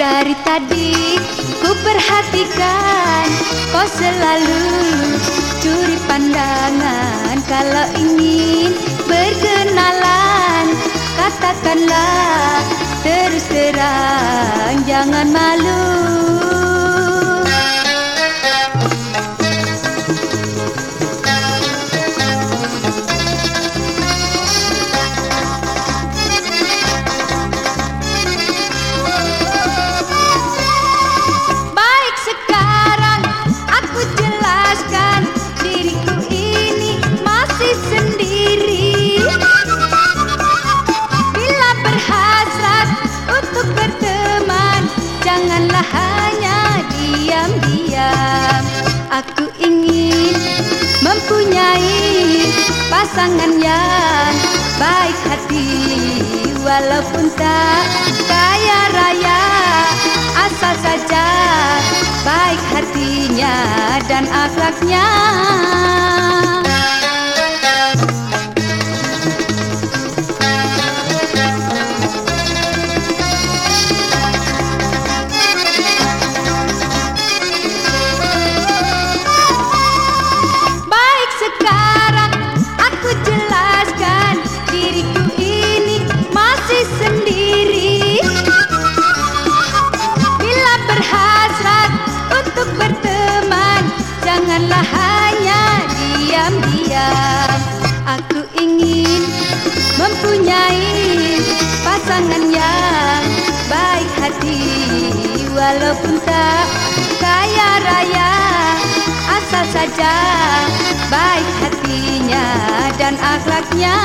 tadi ku perhatikan Kau selalu curi pandangan. Kalau ingin berkenalan Katakanlah terus terang Jangan malu Aku ingin mempunyai pasangan yang baik hati. Walaupun tak kaya raya Asal saja baik hatinya dan akhlaknya mempunyai pasangan yang baik hati. Walaupun tak kaya raya Asal saja baik hatinya dan akhlaknya